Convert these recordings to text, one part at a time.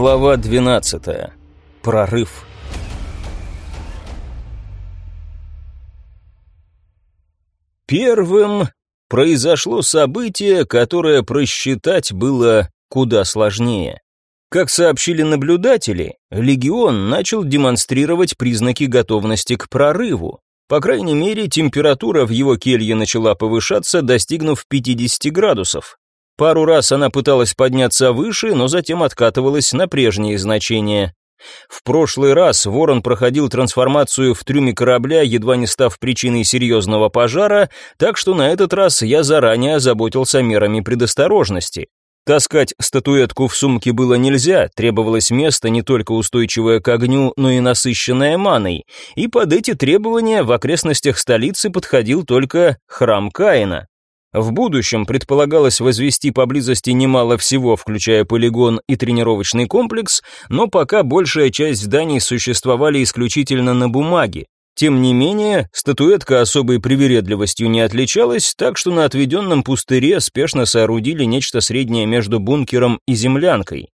Глава 12. Прорыв. Первым произошло событие, которое просчитать было куда сложнее. Как сообщили наблюдатели, легион начал демонстрировать признаки готовности к прорыву. По крайней мере, температура в его келье начала повышаться, достигнув 50 градусов. Пару раз она пыталась подняться выше, но затем откатывалась на прежние значения. В прошлый раз Ворон проходил трансформацию в трюме корабля, едва не став причиной серьезного пожара, так что на этот раз я заранее озаботился мерами предосторожности. Таскать статуэтку в сумке было нельзя, требовалось место не только устойчивое к огню, но и насыщенное маной, и под эти требования в окрестностях столицы подходил только храм Каина. В будущем предполагалось возвести поблизости немало всего, включая полигон и тренировочный комплекс, но пока большая часть зданий существовали исключительно на бумаге. Тем не менее, статуэтка особой привередливостью не отличалась, так что на отведенном пустыре спешно соорудили нечто среднее между бункером и землянкой.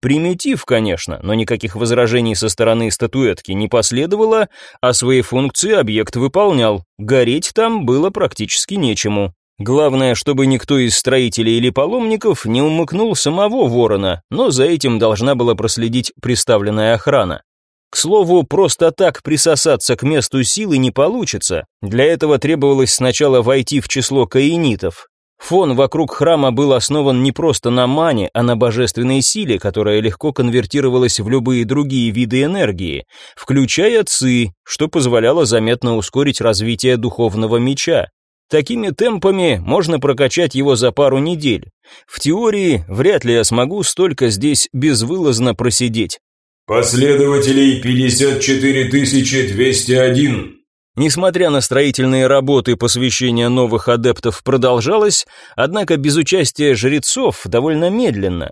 Примитив, конечно, но никаких возражений со стороны статуэтки не последовало, а свои функции объект выполнял. Гореть там было практически нечему. Главное, чтобы никто из строителей или паломников не умыкнул самого ворона, но за этим должна была проследить представленная охрана. К слову, просто так присосаться к месту силы не получится. Для этого требовалось сначала войти в число каинитов. Фон вокруг храма был основан не просто на мане, а на божественной силе, которая легко конвертировалась в любые другие виды энергии, включая ци, что позволяло заметно ускорить развитие духовного меча. Такими темпами можно прокачать его за пару недель. В теории, вряд ли я смогу столько здесь безвылазно просидеть. Последователей 54201. Несмотря на строительные работы, посвящение новых адептов продолжалось, однако без участия жрецов довольно медленно.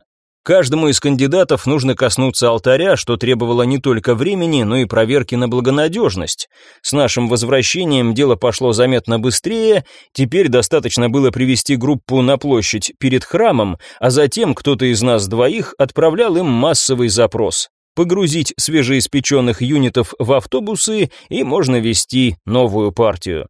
Каждому из кандидатов нужно коснуться алтаря, что требовало не только времени, но и проверки на благонадежность. С нашим возвращением дело пошло заметно быстрее, теперь достаточно было привести группу на площадь перед храмом, а затем кто-то из нас двоих отправлял им массовый запрос. Погрузить свежеиспеченных юнитов в автобусы и можно вести новую партию.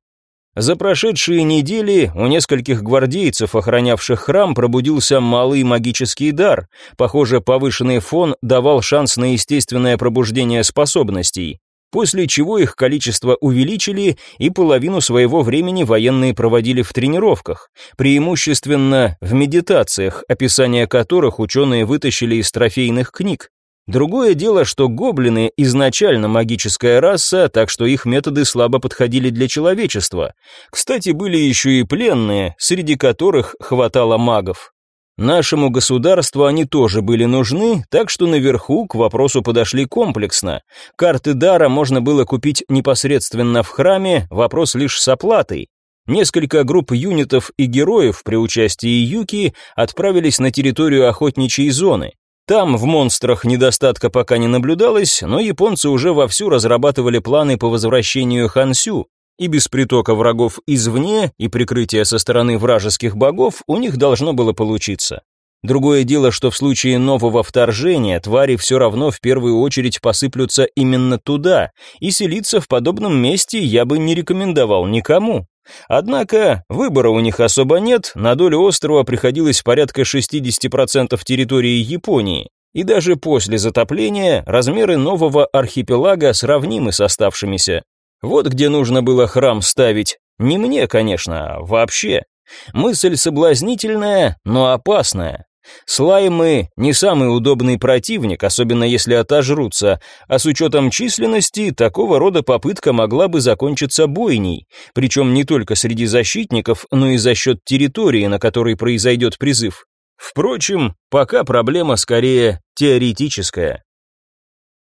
За прошедшие недели у нескольких гвардейцев, охранявших храм, пробудился малый магический дар. Похоже, повышенный фон давал шанс на естественное пробуждение способностей, после чего их количество увеличили, и половину своего времени военные проводили в тренировках, преимущественно в медитациях, описания которых ученые вытащили из трофейных книг. Другое дело, что гоблины изначально магическая раса, так что их методы слабо подходили для человечества. Кстати, были еще и пленные, среди которых хватало магов. Нашему государству они тоже были нужны, так что наверху к вопросу подошли комплексно. Карты дара можно было купить непосредственно в храме, вопрос лишь с оплатой. Несколько групп юнитов и героев при участии Юки отправились на территорию охотничьей зоны. Там в монстрах недостатка пока не наблюдалось, но японцы уже вовсю разрабатывали планы по возвращению Хансю, и без притока врагов извне и прикрытия со стороны вражеских богов у них должно было получиться. Другое дело, что в случае нового вторжения твари все равно в первую очередь посыплются именно туда, и селиться в подобном месте я бы не рекомендовал никому. Однако выбора у них особо нет, на долю острова приходилось порядка 60% территории Японии, и даже после затопления размеры нового архипелага сравнимы с оставшимися. Вот где нужно было храм ставить. Не мне, конечно, а вообще. Мысль соблазнительная, но опасная. Слаймы не самый удобный противник, особенно если отожрутся, а с учетом численности такого рода попытка могла бы закончиться бойней, причем не только среди защитников, но и за счет территории, на которой произойдет призыв. Впрочем, пока проблема скорее теоретическая.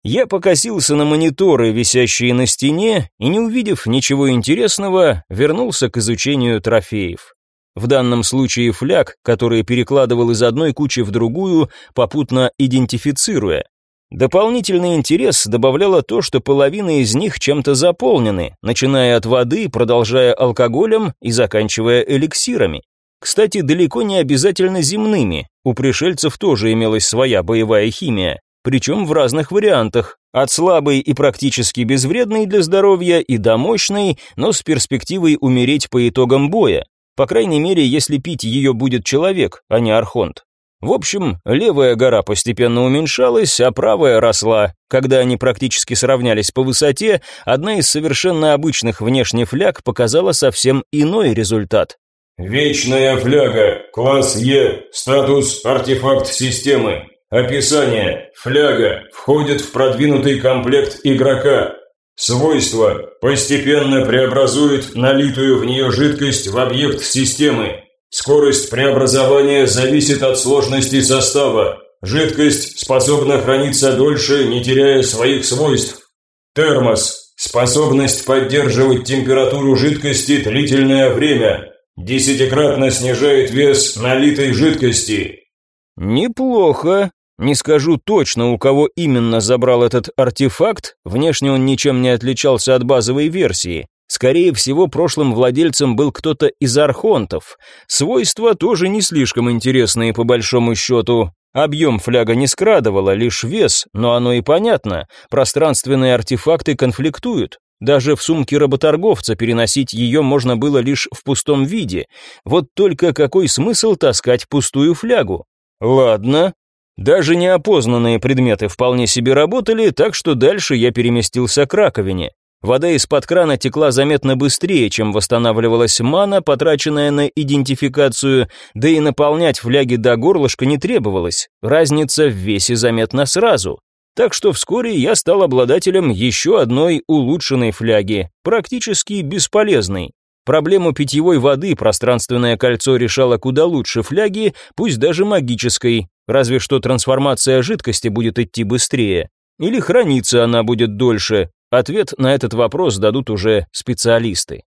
Я покосился на мониторы, висящие на стене, и, не увидев ничего интересного, вернулся к изучению трофеев. В данном случае фляг, который перекладывал из одной кучи в другую, попутно идентифицируя. Дополнительный интерес добавляло то, что половина из них чем-то заполнены, начиная от воды, продолжая алкоголем и заканчивая эликсирами. Кстати, далеко не обязательно земными, у пришельцев тоже имелась своя боевая химия. причем в разных вариантах, от слабой и практически безвредной для здоровья и до мощной, но с перспективой умереть по итогам боя. По крайней мере, если пить ее будет человек, а не архонт. В общем, левая гора постепенно уменьшалась, а правая росла. Когда они практически сравнялись по высоте, одна из совершенно обычных внешних фляг показала совсем иной результат. Вечная фляга, класс Е, статус артефакт системы. Описание. Фляга входит в продвинутый комплект игрока. Свойство. Постепенно преобразует налитую в нее жидкость в объект системы. Скорость преобразования зависит от сложности состава. Жидкость способна храниться дольше, не теряя своих свойств. Термос. Способность поддерживать температуру жидкости длительное время. Десятикратно снижает вес налитой жидкости. Неплохо. Не скажу точно, у кого именно забрал этот артефакт, внешне он ничем не отличался от базовой версии. Скорее всего, прошлым владельцем был кто-то из архонтов. Свойства тоже не слишком интересные по большому счету. Объем фляга не скрадывало, лишь вес, но оно и понятно. Пространственные артефакты конфликтуют. Даже в сумке работорговца переносить ее можно было лишь в пустом виде. Вот только какой смысл таскать пустую флягу? Ладно, даже неопознанные предметы вполне себе работали, так что дальше я переместился к раковине. Вода из-под крана текла заметно быстрее, чем восстанавливалась мана, потраченная на идентификацию, да и наполнять фляги до горлышка не требовалось. Разница в весе заметна сразу. Так что вскоре я стал обладателем еще одной улучшенной фляги, практически бесполезной. Проблему питьевой воды пространственное кольцо решало куда лучше фляги, пусть даже магической, разве что трансформация жидкости будет идти быстрее. Или храниться она будет дольше. Ответ на этот вопрос дадут уже специалисты.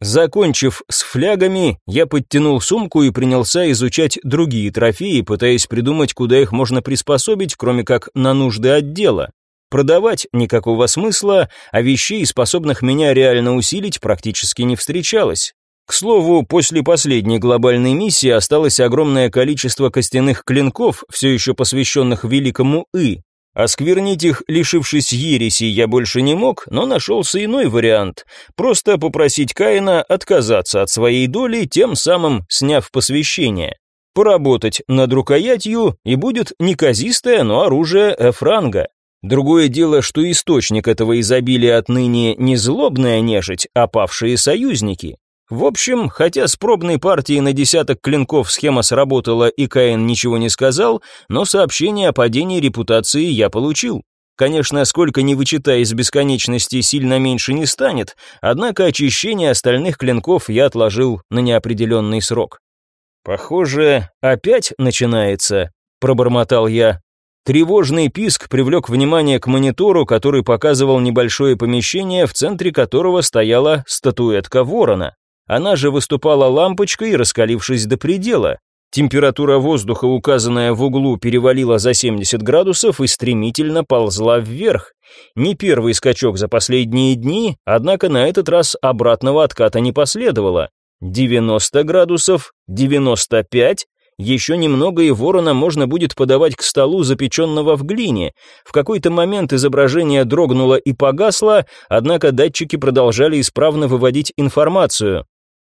Закончив с флягами, я подтянул сумку и принялся изучать другие трофеи, пытаясь придумать, куда их можно приспособить, кроме как на нужды отдела. Продавать никакого смысла, а вещей, способных меня реально усилить, практически не встречалось. К слову, после последней глобальной миссии осталось огромное количество костяных клинков, все еще посвященных великому И. Осквернить их, лишившись ереси, я больше не мог, но нашелся иной вариант. Просто попросить Каина отказаться от своей доли, тем самым сняв посвящение. Поработать над рукоятью, и будет неказистое, но оружие Эфранга. Другое дело, что источник этого изобилия отныне не злобная нежить, а павшие союзники. В общем, хотя с пробной партией на десяток клинков схема сработала и Каин ничего не сказал, но сообщение о падении репутации я получил. Конечно, сколько ни вычитая из бесконечности, сильно меньше не станет, однако очищение остальных клинков я отложил на неопределенный срок. «Похоже, опять начинается», — пробормотал я. Тревожный писк привлек внимание к монитору, который показывал небольшое помещение, в центре которого стояла статуэтка ворона. Она же выступала лампочкой, раскалившись до предела. Температура воздуха, указанная в углу, перевалила за 70 градусов и стремительно ползла вверх. Не первый скачок за последние дни, однако на этот раз обратного отката не последовало. 90 градусов, 95, еще немного и ворона можно будет подавать к столу, запеченного в глине. В какой-то момент изображение дрогнуло и погасло, однако датчики продолжали исправно выводить информацию.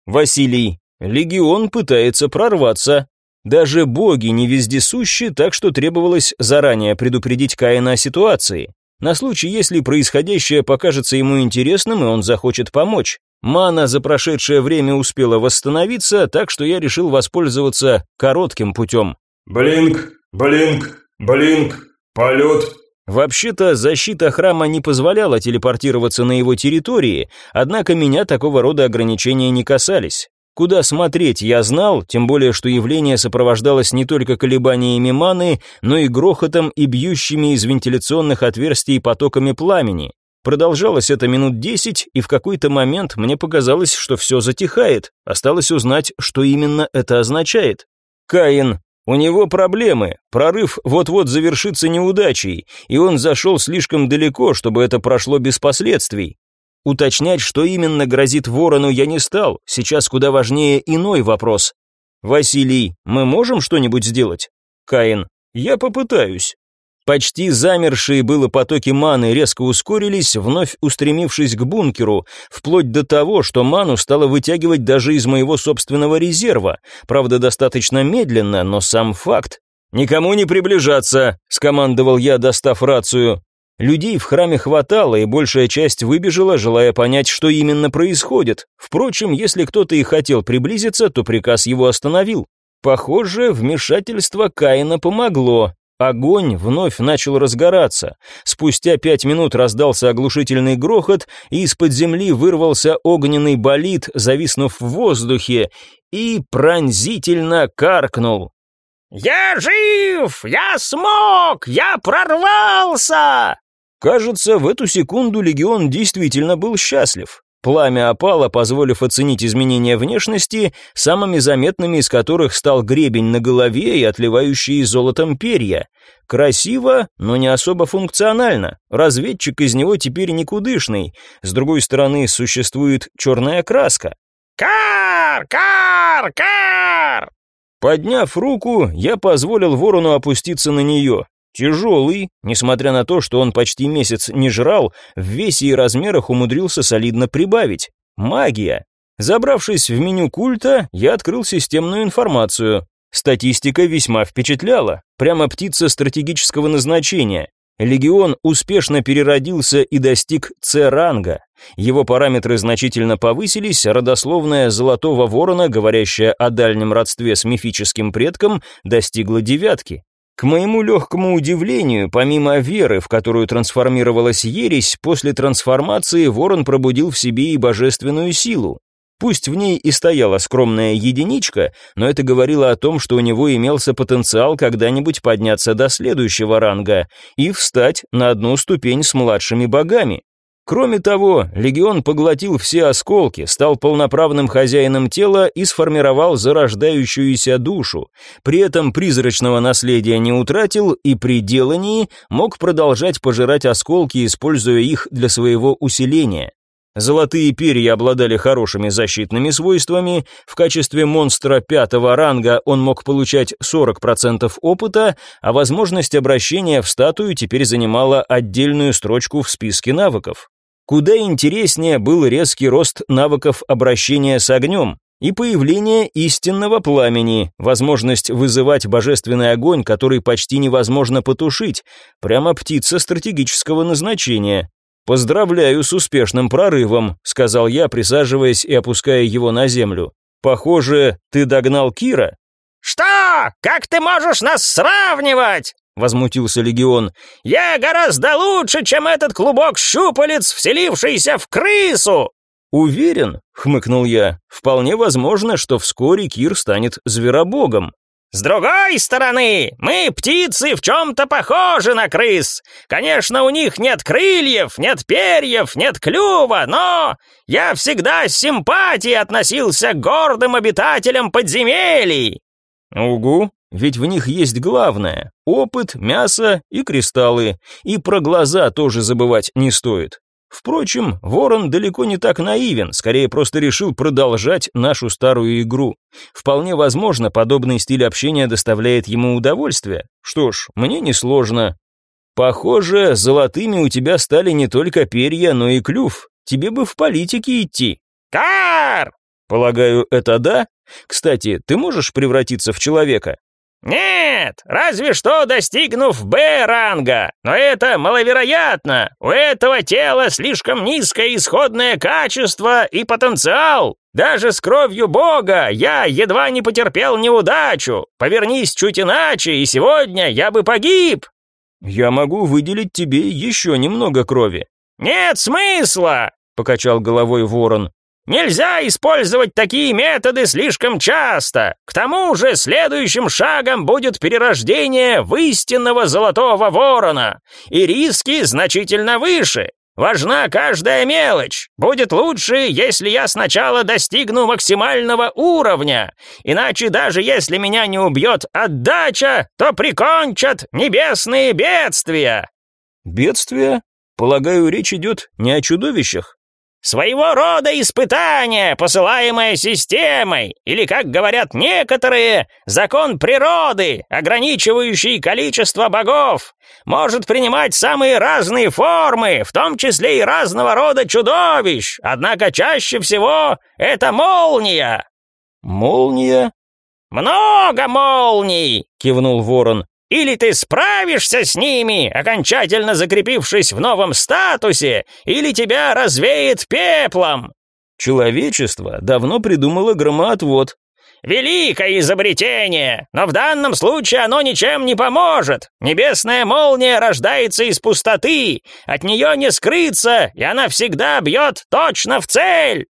Василий, легион пытается прорваться. Даже боги не вездесущи, так что требовалось заранее предупредить Каина о ситуации. На случай, если происходящее покажется ему интересным, и он захочет помочь. Мана за прошедшее время успела восстановиться, так что я решил воспользоваться коротким путем. Блинк, блинк, блинк, полет. Вообще-то защита храма не позволяла телепортироваться на его территории, однако меня такого рода ограничения не касались. Куда смотреть я знал, тем более что явление сопровождалось не только колебаниями маны, но и грохотом и бьющими из вентиляционных отверстий потоками пламени. Продолжалось это минут десять, и в какой-то момент мне показалось, что все затихает. Осталось узнать, что именно это означает. Каин. У него проблемы. Прорыв вот-вот завершится неудачей, и он зашел слишком далеко, чтобы это прошло без последствий. Уточнять, что именно грозит ворону, я не стал. Сейчас куда важнее иной вопрос. Василий, мы можем что-нибудь сделать? Каин. Я попытаюсь. Почти замершие было потоки маны резко ускорились, вновь устремившись к бункеру, вплоть до того, что ману стало вытягивать даже из моего собственного резерва. Правда, достаточно медленно, но сам факт. «Никому не приближаться», — скомандовал я, достав рацию. Людей в храме хватало, и большая часть выбежала, желая понять, что именно происходит. Впрочем, если кто-то и хотел приблизиться, то приказ его остановил. Похоже, вмешательство Каина помогло. Огонь вновь начал разгораться. Спустя пять минут раздался оглушительный грохот, и из-под земли вырвался огненный болид, зависнув в воздухе, и пронзительно каркнул. «Я жив! Я смог! Я прорвался!» Кажется, в эту секунду легион действительно был счастлив. Пламя опало, позволив оценить изменения внешности, самыми заметными из которых стал гребень на голове и отливающие золотом перья. Красиво, но не особо функционально. Разведчик из него теперь никудышный. С другой стороны, существует черная краска. «Кар! Кар! Кар!» Подняв руку, я позволил ворону опуститься на нее. Тяжелый, несмотря на то, что он почти месяц не жрал, в весе и размерах умудрился солидно прибавить. Магия. Забравшись в меню культа, я открыл системную информацию. Статистика весьма впечатляла. Прямо птица стратегического назначения. Легион успешно переродился и достиг С-ранга. Его параметры значительно повысились, родословная Золотого Ворона, говорящая о дальнем родстве с мифическим предком, достигла девятки. К моему легкому удивлению, помимо веры, в которую трансформировалась ересь, после трансформации ворон пробудил в себе и божественную силу. Пусть в ней и стояла скромная единичка, но это говорило о том, что у него имелся потенциал когда-нибудь подняться до следующего ранга и встать на одну ступень с младшими богами. Кроме того, легион поглотил все осколки, стал полноправным хозяином тела и сформировал зарождающуюся душу. При этом призрачного наследия не утратил и при делании мог продолжать пожирать осколки, используя их для своего усиления. Золотые перья обладали хорошими защитными свойствами, в качестве монстра пятого ранга он мог получать 40% опыта, а возможность обращения в статую теперь занимала отдельную строчку в списке навыков. Куда интереснее был резкий рост навыков обращения с огнем и появление истинного пламени, возможность вызывать божественный огонь, который почти невозможно потушить, прямо птица стратегического назначения, «Поздравляю с успешным прорывом», — сказал я, присаживаясь и опуская его на землю. «Похоже, ты догнал Кира?» «Что? Как ты можешь нас сравнивать?» — возмутился Легион. «Я гораздо лучше, чем этот клубок щупалец, вселившийся в крысу!» «Уверен», — хмыкнул я, — «вполне возможно, что вскоре Кир станет зверобогом». С другой стороны, мы, птицы, в чем-то похожи на крыс. Конечно, у них нет крыльев, нет перьев, нет клюва, но я всегда с симпатией относился к гордым обитателям подземелий». «Угу, ведь в них есть главное — опыт, мясо и кристаллы, и про глаза тоже забывать не стоит. Впрочем, Ворон далеко не так наивен, скорее просто решил продолжать нашу старую игру. Вполне возможно, подобный стиль общения доставляет ему удовольствие. Что ж, мне несложно. Похоже, золотыми у тебя стали не только перья, но и клюв. Тебе бы в политике идти. Кар! Полагаю, это да? Кстати, ты можешь превратиться в человека? «Нет, разве что достигнув Б-ранга, но это маловероятно. У этого тела слишком низкое исходное качество и потенциал. Даже с кровью Бога я едва не потерпел неудачу. Повернись чуть иначе, и сегодня я бы погиб». «Я могу выделить тебе еще немного крови». «Нет смысла», — покачал головой ворон. Нельзя использовать такие методы слишком часто. К тому же следующим шагом будет перерождение в истинного золотого ворона, и риски значительно выше. Важна каждая мелочь. Будет лучше, если я сначала достигну максимального уровня. Иначе даже если меня не убьет отдача, то прикончат небесные бедствия. Бедствия? Полагаю, речь идет не о чудовищах. Своего рода испытание, посылаемое системой, или, как говорят некоторые, закон природы, ограничивающий количество богов, может принимать самые разные формы, в том числе и разного рода чудовищ, однако чаще всего это молния». «Молния?» «Много молний!» — кивнул ворон. Или ты справишься с ними, окончательно закрепившись в новом статусе, или тебя развеет пеплом. Человечество давно придумало громоотвод. Великое изобретение, но в данном случае оно ничем не поможет. Небесная молния рождается из пустоты, от нее не скрыться, и она всегда бьет точно в цель.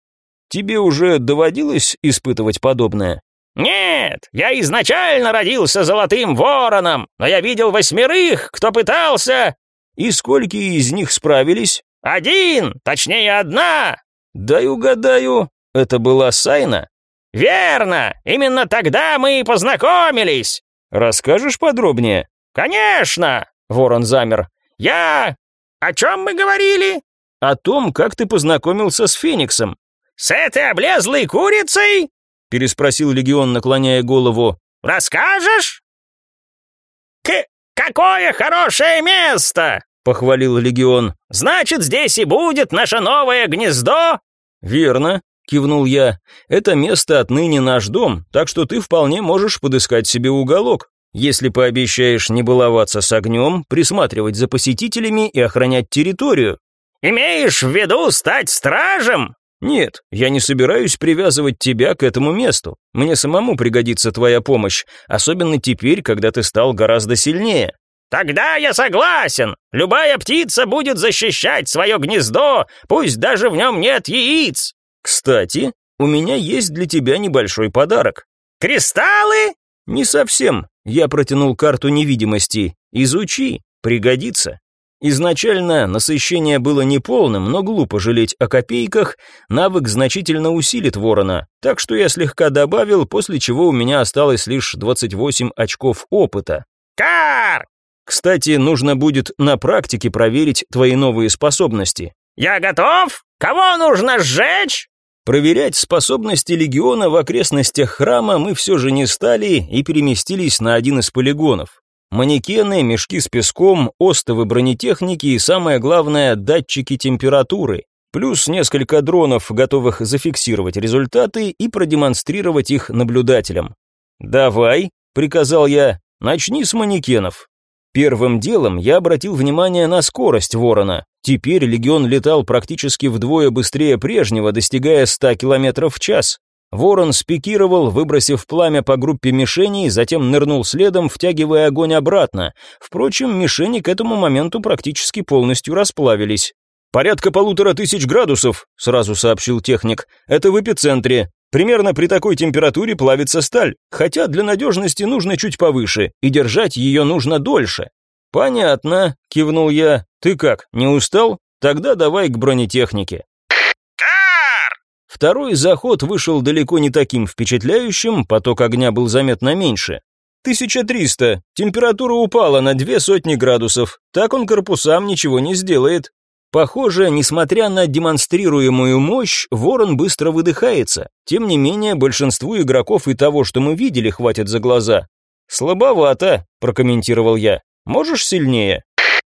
Тебе уже доводилось испытывать подобное? «Нет, я изначально родился золотым вороном, но я видел восьмерых, кто пытался...» «И сколько из них справились?» «Один, точнее одна!» «Дай угадаю, это была Сайна?» «Верно, именно тогда мы и познакомились!» «Расскажешь подробнее?» «Конечно!» — ворон замер. «Я... О чем мы говорили?» «О том, как ты познакомился с Фениксом». «С этой облезлой курицей?» Переспросил легион, наклоняя голову. Расскажешь? К какое хорошее место! похвалил легион. Значит, здесь и будет наше новое гнездо? Верно, кивнул я. Это место отныне наш дом, так что ты вполне можешь подыскать себе уголок. Если пообещаешь не баловаться с огнем, присматривать за посетителями и охранять территорию. Имеешь в виду стать стражем? «Нет, я не собираюсь привязывать тебя к этому месту. Мне самому пригодится твоя помощь, особенно теперь, когда ты стал гораздо сильнее». «Тогда я согласен. Любая птица будет защищать свое гнездо, пусть даже в нем нет яиц». «Кстати, у меня есть для тебя небольшой подарок». «Кристаллы?» «Не совсем. Я протянул карту невидимости. Изучи, пригодится». Изначально насыщение было неполным, но глупо жалеть о копейках, навык значительно усилит ворона, так что я слегка добавил, после чего у меня осталось лишь 28 очков опыта. «Кар!» Кстати, нужно будет на практике проверить твои новые способности. «Я готов? Кого нужно сжечь?» Проверять способности легиона в окрестностях храма мы все же не стали и переместились на один из полигонов. Манекены, мешки с песком, остовы бронетехники и, самое главное, датчики температуры. Плюс несколько дронов, готовых зафиксировать результаты и продемонстрировать их наблюдателям. «Давай», — приказал я, — «начни с манекенов». Первым делом я обратил внимание на скорость ворона. Теперь легион летал практически вдвое быстрее прежнего, достигая 100 км в час. Ворон спикировал, выбросив пламя по группе мишеней, затем нырнул следом, втягивая огонь обратно. Впрочем, мишени к этому моменту практически полностью расплавились. «Порядка полутора тысяч градусов», — сразу сообщил техник. «Это в эпицентре. Примерно при такой температуре плавится сталь, хотя для надежности нужно чуть повыше, и держать ее нужно дольше». «Понятно», — кивнул я. «Ты как, не устал? Тогда давай к бронетехнике». Второй заход вышел далеко не таким впечатляющим, поток огня был заметно меньше. 1300, температура упала на две сотни градусов, так он корпусам ничего не сделает. Похоже, несмотря на демонстрируемую мощь, ворон быстро выдыхается. Тем не менее, большинству игроков и того, что мы видели, хватит за глаза. «Слабовато», — прокомментировал я. «Можешь сильнее?»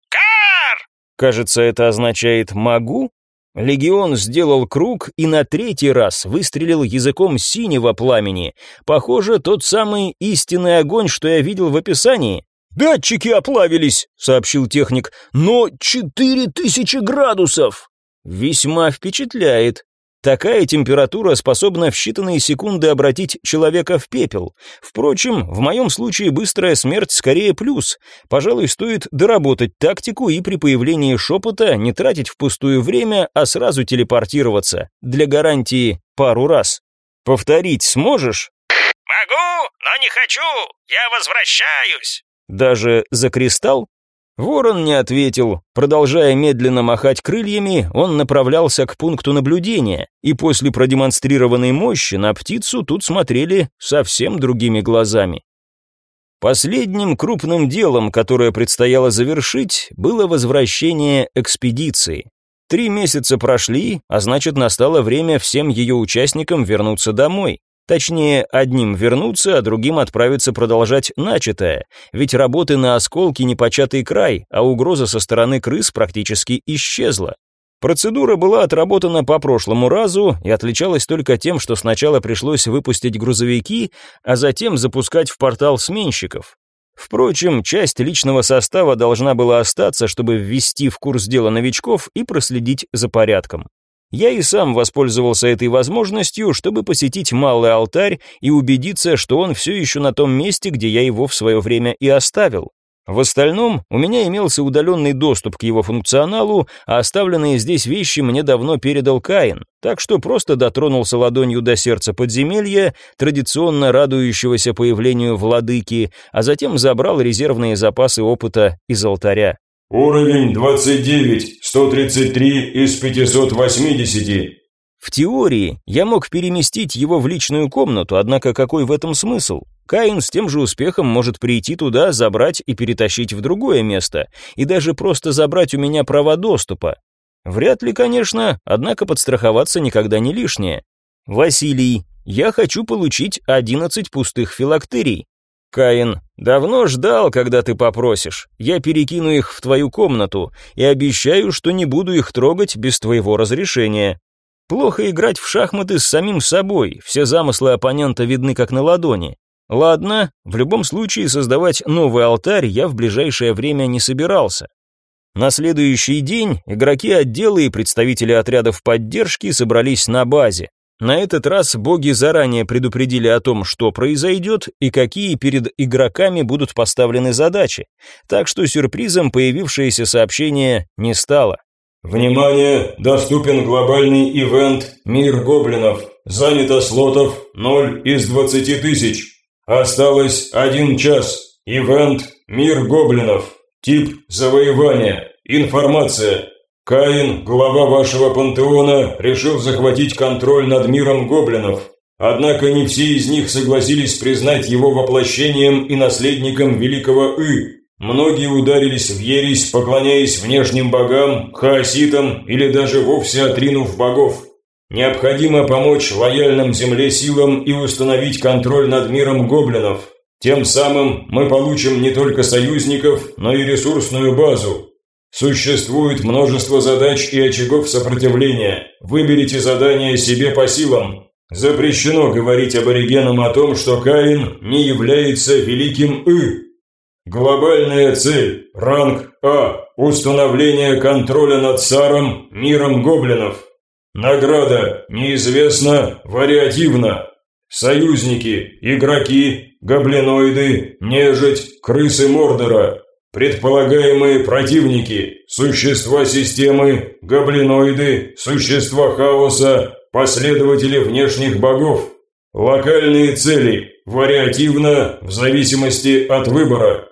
«Кар!» Кажется, это означает «могу», Легион сделал круг и на третий раз выстрелил языком синего пламени. Похоже, тот самый истинный огонь, что я видел в описании. «Датчики оплавились», — сообщил техник, — «но четыре тысячи градусов». Весьма впечатляет. Такая температура способна в считанные секунды обратить человека в пепел. Впрочем, в моем случае быстрая смерть скорее плюс. Пожалуй, стоит доработать тактику и при появлении шепота не тратить впустую время, а сразу телепортироваться. Для гарантии пару раз. Повторить сможешь? Могу, но не хочу. Я возвращаюсь. Даже за кристалл? Ворон не ответил. Продолжая медленно махать крыльями, он направлялся к пункту наблюдения, и после продемонстрированной мощи на птицу тут смотрели совсем другими глазами. Последним крупным делом, которое предстояло завершить, было возвращение экспедиции. Три месяца прошли, а значит настало время всем ее участникам вернуться домой. Точнее, одним вернуться, а другим отправиться продолжать начатое, ведь работы на осколки непочатый край, а угроза со стороны крыс практически исчезла. Процедура была отработана по прошлому разу и отличалась только тем, что сначала пришлось выпустить грузовики, а затем запускать в портал сменщиков. Впрочем, часть личного состава должна была остаться, чтобы ввести в курс дела новичков и проследить за порядком. Я и сам воспользовался этой возможностью, чтобы посетить Малый Алтарь и убедиться, что он все еще на том месте, где я его в свое время и оставил. В остальном, у меня имелся удаленный доступ к его функционалу, а оставленные здесь вещи мне давно передал Каин, так что просто дотронулся ладонью до сердца подземелья, традиционно радующегося появлению владыки, а затем забрал резервные запасы опыта из алтаря. Уровень 29, 133 из 580. В теории я мог переместить его в личную комнату, однако какой в этом смысл? Каин с тем же успехом может прийти туда, забрать и перетащить в другое место, и даже просто забрать у меня права доступа. Вряд ли, конечно, однако подстраховаться никогда не лишнее. Василий, я хочу получить 11 пустых филактерий. Каин, давно ждал, когда ты попросишь. Я перекину их в твою комнату и обещаю, что не буду их трогать без твоего разрешения. Плохо играть в шахматы с самим собой, все замыслы оппонента видны как на ладони. Ладно, в любом случае создавать новый алтарь я в ближайшее время не собирался. На следующий день игроки отдела и представители отрядов поддержки собрались на базе. На этот раз боги заранее предупредили о том, что произойдет и какие перед игроками будут поставлены задачи, так что сюрпризом появившееся сообщение не стало. Внимание! Доступен глобальный ивент «Мир гоблинов». Занято слотов 0 из 20 тысяч. Осталось один час. Ивент «Мир гоблинов». Тип завоевания. Информация. Каин, глава вашего пантеона, решил захватить контроль над миром гоблинов. Однако не все из них согласились признать его воплощением и наследником великого И. Многие ударились в ересь, поклоняясь внешним богам, хаоситам или даже вовсе отринув богов. Необходимо помочь лояльным земле силам и установить контроль над миром гоблинов. Тем самым мы получим не только союзников, но и ресурсную базу. Существует множество задач и очагов сопротивления. Выберите задание себе по силам. Запрещено говорить аборигенам о том, что Каин не является великим И. Глобальная цель. Ранг А. Установление контроля над Саром, миром гоблинов. Награда неизвестна, вариативна. Союзники, игроки, гоблиноиды, нежить, крысы Мордора. Предполагаемые противники, существа системы, гоблиноиды, существа хаоса, последователи внешних богов. Локальные цели, вариативно, в зависимости от выбора.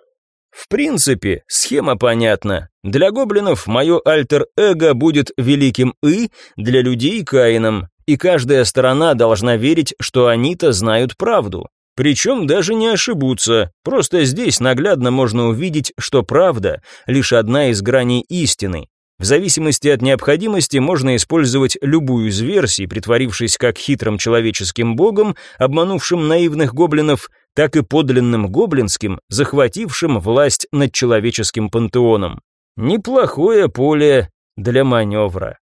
В принципе, схема понятна. Для гоблинов мое альтер-эго будет великим И, для людей Каином, и каждая сторона должна верить, что они-то знают правду. Причем даже не ошибутся, просто здесь наглядно можно увидеть, что правда – лишь одна из граней истины. В зависимости от необходимости можно использовать любую из версий, притворившись как хитрым человеческим богом, обманувшим наивных гоблинов, так и подлинным гоблинским, захватившим власть над человеческим пантеоном. Неплохое поле для маневра.